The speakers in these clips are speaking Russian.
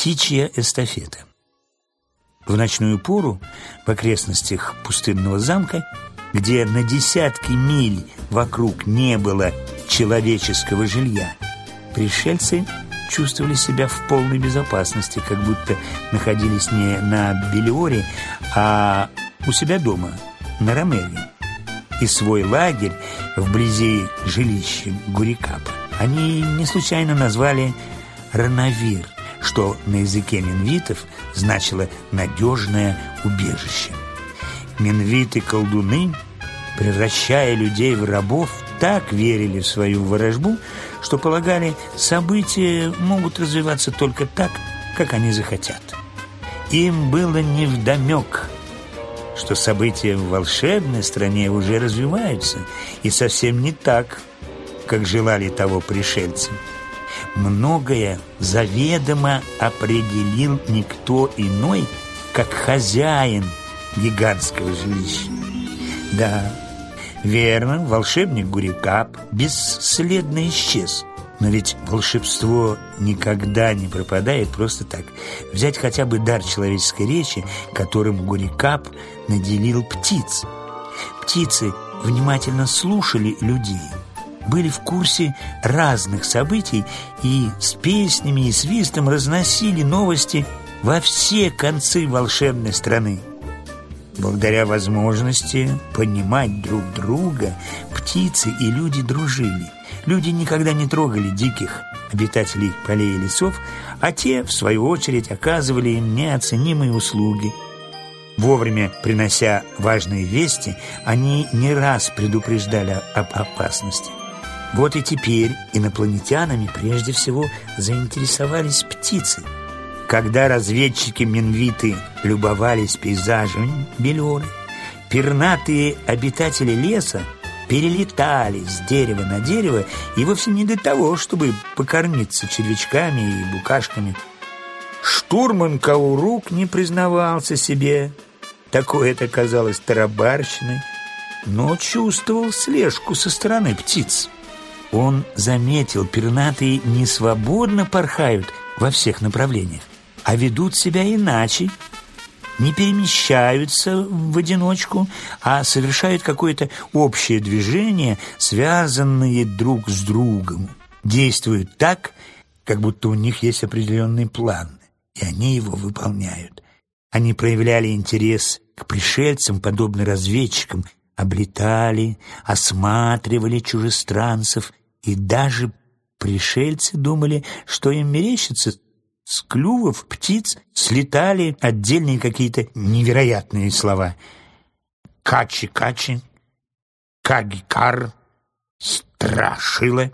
Птичья эстафета. В ночную пору в окрестностях пустынного замка, где на десятки миль вокруг не было человеческого жилья, пришельцы чувствовали себя в полной безопасности, как будто находились не на Белиоре, а у себя дома, на Ромере. И свой лагерь вблизи жилища Гурикапа они не случайно назвали Рановир, что на языке минвитов значило «надежное убежище». Минвиты-колдуны, превращая людей в рабов, так верили в свою ворожбу, что полагали, события могут развиваться только так, как они захотят. Им было невдомек, что события в волшебной стране уже развиваются, и совсем не так, как желали того пришельцы. Многое заведомо определил никто иной, как хозяин гигантского жилища. Да, Верно, волшебник Гурикап бесследно исчез. Но ведь волшебство никогда не пропадает просто так. Взять хотя бы дар человеческой речи, которым Гурикап наделил птиц. Птицы внимательно слушали людей, были в курсе разных событий и с песнями и свистом разносили новости во все концы волшебной страны. Благодаря возможности понимать друг друга, птицы и люди дружили. Люди никогда не трогали диких обитателей полей и лесов, а те, в свою очередь, оказывали им неоценимые услуги. Вовремя принося важные вести, они не раз предупреждали об опасности. Вот и теперь инопланетянами прежде всего заинтересовались птицы – когда разведчики Минвиты любовались пейзажем Белоры, пернатые обитатели леса перелетали с дерева на дерево и вовсе не для того, чтобы покормиться червячками и букашками. Штурман Каурук не признавался себе, такое это казалось тарабарщиной, но чувствовал слежку со стороны птиц. Он заметил, пернатые не свободно порхают во всех направлениях а ведут себя иначе, не перемещаются в одиночку, а совершают какое-то общее движение, связанные друг с другом, действуют так, как будто у них есть определенный план, и они его выполняют. Они проявляли интерес к пришельцам, подобно разведчикам, облетали, осматривали чужестранцев, и даже пришельцы думали, что им мерещится с клювов птиц слетали отдельные какие-то невероятные слова. Качи-качи, кагикар, страшила.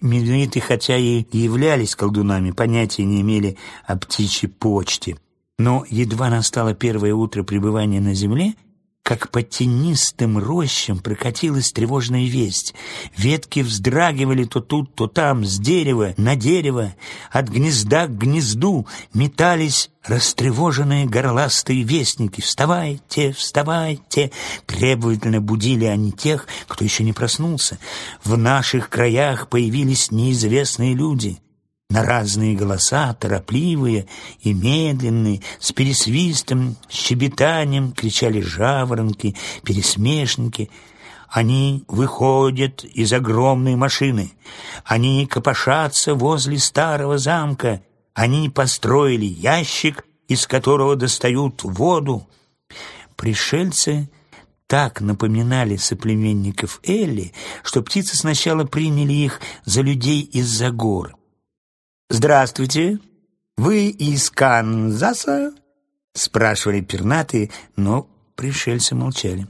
Медведы, хотя и являлись колдунами, понятия не имели о птичьей почте. Но едва настало первое утро пребывания на земле, как по тенистым рощам прокатилась тревожная весть. Ветки вздрагивали то тут, то там, с дерева на дерево, от гнезда к гнезду метались растревоженные горластые вестники. «Вставайте, вставайте!» Требовательно будили они тех, кто еще не проснулся. В наших краях появились неизвестные люди на разные голоса, торопливые и медленные, с пересвистом, щебетанием кричали жаворонки, пересмешники. Они выходят из огромной машины, они копошатся возле старого замка, они построили ящик, из которого достают воду. Пришельцы так напоминали соплеменников Элли, что птицы сначала приняли их за людей из-за гор. «Здравствуйте! Вы из Канзаса?» — спрашивали пернатые, но пришельцы молчали.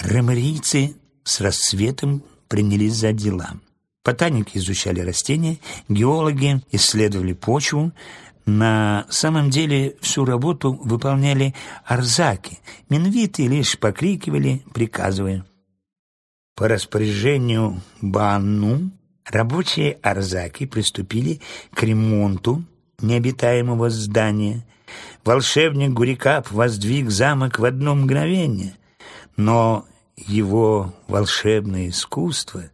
Ремарийцы с рассветом принялись за дела. Ботаники изучали растения, геологи исследовали почву. На самом деле всю работу выполняли арзаки. Минвиты лишь покрикивали, приказывая. По распоряжению Банну Рабочие Арзаки приступили к ремонту необитаемого здания. Волшебник Гурикап воздвиг замок в одно мгновение, но его волшебное искусство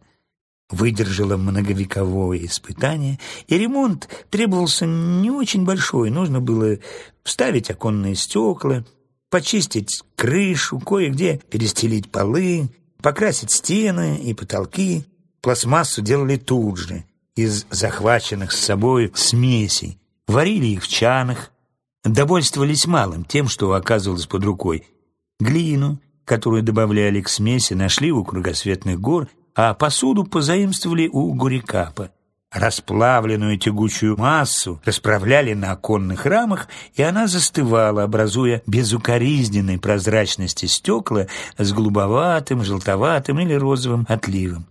выдержала многовековое испытание, и ремонт требовался не очень большой. Нужно было вставить оконные стекла, почистить крышу, кое-где перестелить полы, покрасить стены и потолки. Пластмассу делали тут же, из захваченных с собой смесей. Варили их в чанах, довольствовались малым, тем, что оказывалось под рукой. Глину, которую добавляли к смеси, нашли у кругосветных гор, а посуду позаимствовали у Гурикапа. Расплавленную тягучую массу расправляли на оконных рамах, и она застывала, образуя безукоризненной прозрачности стекла с голубоватым, желтоватым или розовым отливом.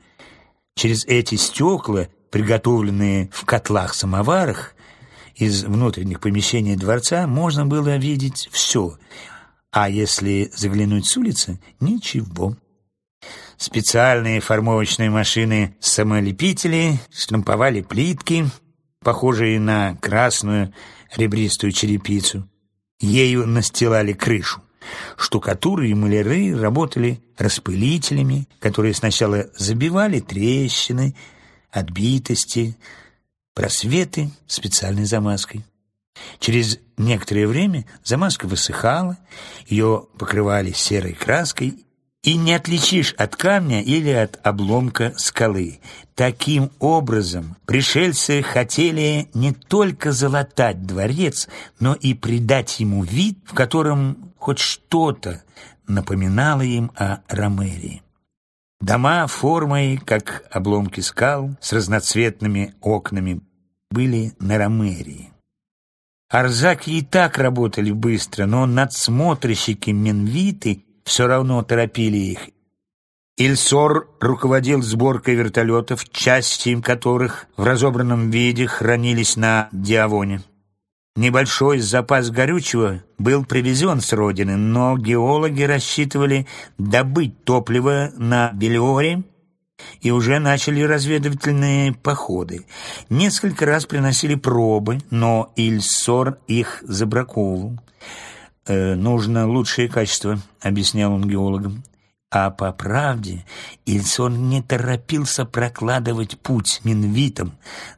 Через эти стекла, приготовленные в котлах-самоварах, из внутренних помещений дворца можно было видеть все, а если заглянуть с улицы — ничего. Специальные формовочные машины-самолепители штамповали плитки, похожие на красную ребристую черепицу. Ею настилали крышу. Штукатуры и маляры работали распылителями, которые сначала забивали трещины, отбитости, просветы специальной замазкой. Через некоторое время замазка высыхала, ее покрывали серой краской, и не отличишь от камня или от обломка скалы. Таким образом, пришельцы хотели не только залатать дворец, но и придать ему вид, в котором хоть что-то напоминало им о Ромерии. Дома формой, как обломки скал, с разноцветными окнами, были на Ромерии. Арзаки и так работали быстро, но надсмотрщики Менвиты все равно торопили их. Ильсор руководил сборкой вертолетов, части которых в разобранном виде хранились на Диавоне. Небольшой запас горючего был привезен с родины, но геологи рассчитывали добыть топливо на Белиоре и уже начали разведывательные походы. Несколько раз приносили пробы, но Ильсор их забраковывал. «Э, «Нужно лучшее качество», — объяснял он геологам. А по правде Ильсон не торопился прокладывать путь минвитам,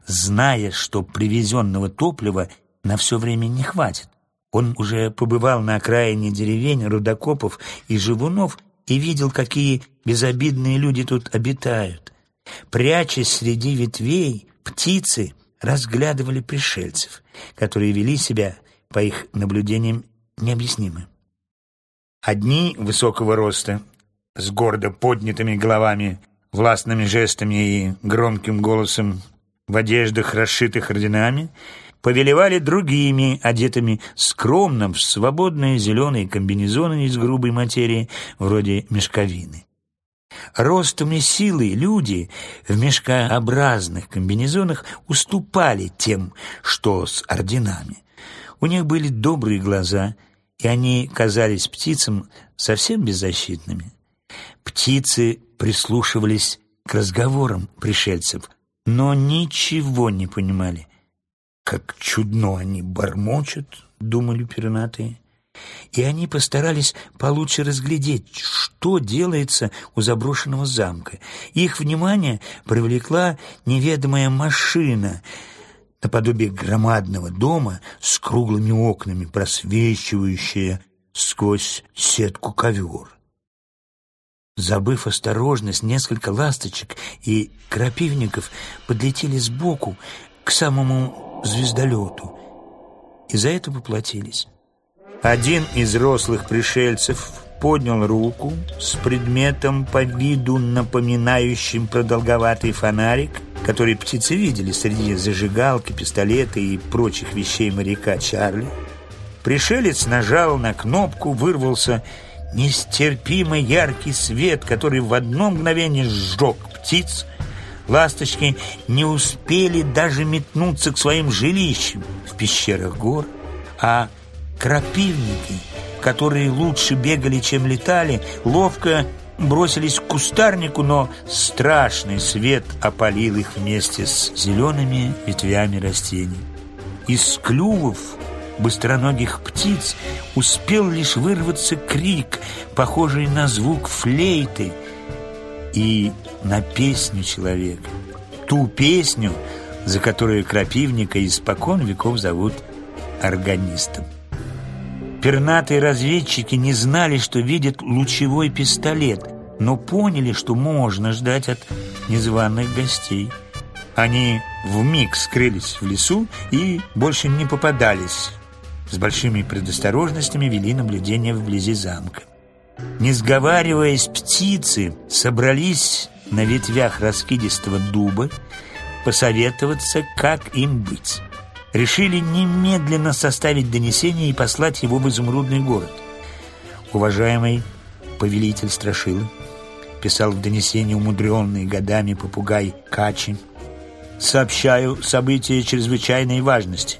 зная, что привезенного топлива на все время не хватит. Он уже побывал на окраине деревень, рудокопов и живунов и видел, какие безобидные люди тут обитают. Прячась среди ветвей, птицы разглядывали пришельцев, которые вели себя, по их наблюдениям, необъяснимо. Одни высокого роста, с гордо поднятыми головами, властными жестами и громким голосом, в одеждах, расшитых орденами — повелевали другими, одетыми скромно в свободные зеленые комбинезоны из грубой материи, вроде мешковины. Ростом и силой люди в мешкообразных комбинезонах уступали тем, что с орденами. У них были добрые глаза, и они казались птицам совсем беззащитными. Птицы прислушивались к разговорам пришельцев, но ничего не понимали. Как чудно они бормочут, думали пернатые. И они постарались получше разглядеть, что делается у заброшенного замка. Их внимание привлекла неведомая машина, наподобие громадного дома с круглыми окнами, просвечивающая сквозь сетку ковер. Забыв осторожность, несколько ласточек и крапивников подлетели сбоку к самому звездолету. И за это поплатились. Один из рослых пришельцев поднял руку с предметом по виду напоминающим продолговатый фонарик, который птицы видели среди зажигалки, пистолета и прочих вещей моряка Чарли. Пришелец нажал на кнопку, вырвался нестерпимо яркий свет, который в одно мгновение сжег птиц, Ласточки не успели даже метнуться к своим жилищам в пещерах гор, а крапивники, которые лучше бегали, чем летали, ловко бросились к кустарнику, но страшный свет опалил их вместе с зелеными ветвями растений. Из клювов быстроногих птиц успел лишь вырваться крик, похожий на звук флейты — и на песню человека. ту песню, за которую крапивника испокон веков зовут органистом. Пернатые разведчики не знали, что видят лучевой пистолет, но поняли, что можно ждать от незваных гостей. Они вмиг скрылись в лесу и больше не попадались. С большими предосторожностями вели наблюдение вблизи замка. Не сговариваясь, птицы собрались на ветвях раскидистого дуба посоветоваться, как им быть. Решили немедленно составить донесение и послать его в изумрудный город. Уважаемый повелитель Страшилы писал в донесении умудренный годами попугай Качи, сообщаю события чрезвычайной важности.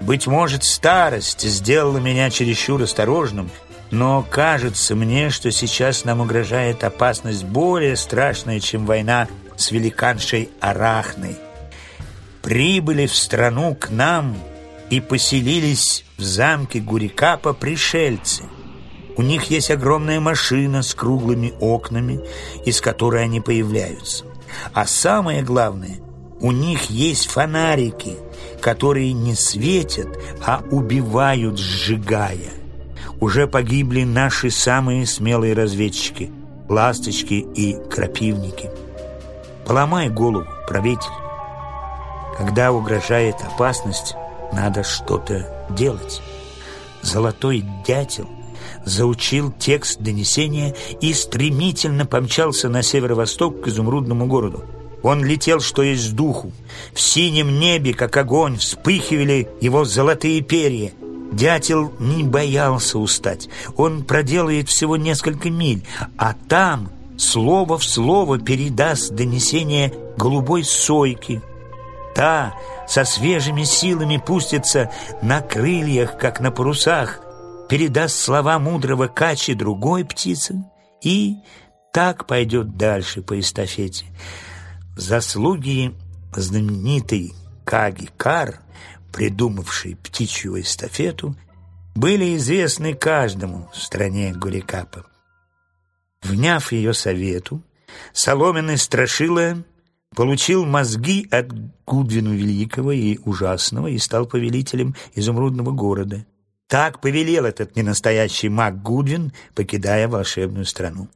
Быть может, старость сделала меня чересчур осторожным, но кажется мне, что сейчас нам угрожает опасность более страшная, чем война с великаншей Арахной. Прибыли в страну к нам и поселились в замке Гурикапа пришельцы. У них есть огромная машина с круглыми окнами, из которой они появляются. А самое главное, у них есть фонарики, которые не светят, а убивают, сжигая. Уже погибли наши самые смелые разведчики, ласточки и крапивники. Поломай голову, правитель. Когда угрожает опасность, надо что-то делать. Золотой дятел заучил текст донесения и стремительно помчался на северо-восток к изумрудному городу. Он летел, что есть духу. В синем небе, как огонь, вспыхивали его золотые перья. Дятел не боялся устать. Он проделает всего несколько миль, а там слово в слово передаст донесение голубой сойки. Та со свежими силами пустится на крыльях, как на парусах, передаст слова мудрого качи другой птице и так пойдет дальше по эстафете. Заслуги знаменитой Каги Кар, придумавшей птичью эстафету, были известны каждому в стране Гурикапа. Вняв ее совету, соломенный страшила получил мозги от Гудвину Великого и Ужасного и стал повелителем изумрудного города. Так повелел этот ненастоящий маг Гудвин, покидая волшебную страну.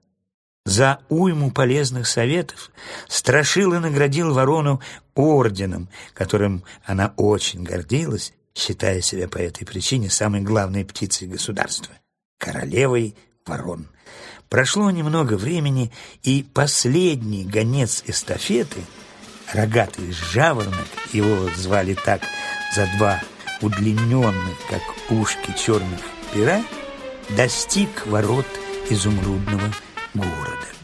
За уйму полезных советов Страшила наградил ворону орденом, которым она очень гордилась, считая себя по этой причине самой главной птицей государства — королевой ворон. Прошло немного времени, и последний гонец эстафеты, рогатый жаворонок, его звали так за два удлиненных, как ушки черных пера, достиг ворот изумрудного города.